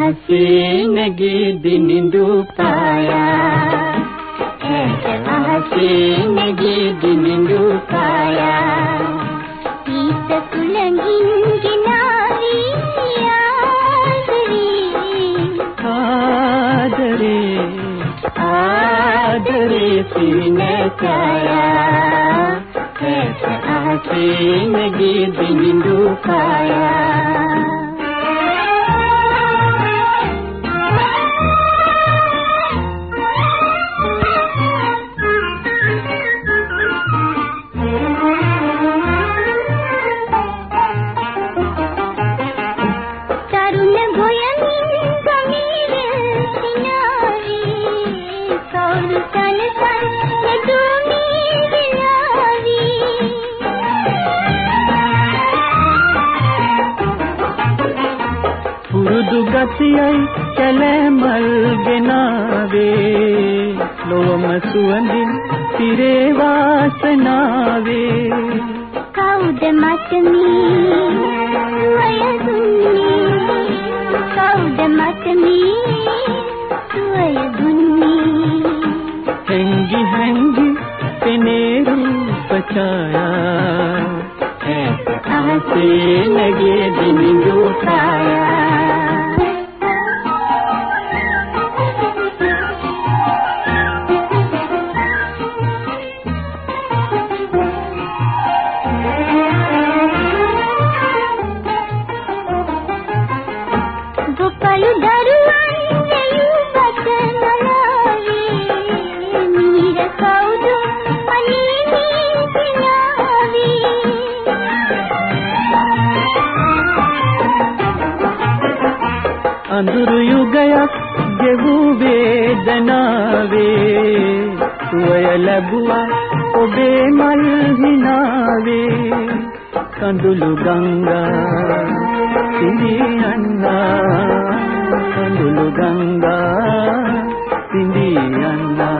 हसीनगी दिन दू पाया हसीनगी दिन दू पाया गीत कुलंगिनारी आदरे आदरे सिन काया हसीनगी दिन दू पाया गतियई चले मल गिनावे। लोम सुवंदिन तिरे वासनावे। कौद मतमी वयगुन्नी कौद मतमी हंगी हंगी पिनेरू पचाया ऐसे लगे दिन जो අඳුරු යුගයක් ගෙවූ වේදනාවේ. සුවය ලැබුවා ඔබේ මල් හිනාවේ. කඳුළු ගංගා සිඳියන්නා. කඳුළු ගංගා සිඳියන්නා.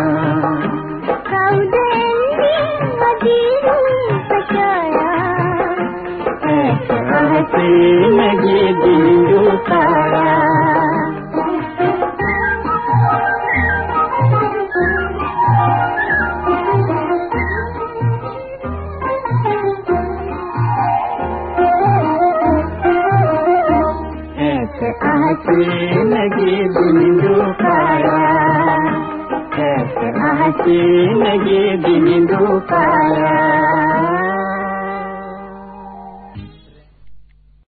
කවුද එන්නේ මගේ රූප ඡායා लगे बिंदु पाया कैसे हँसी लगे बिंदु पाया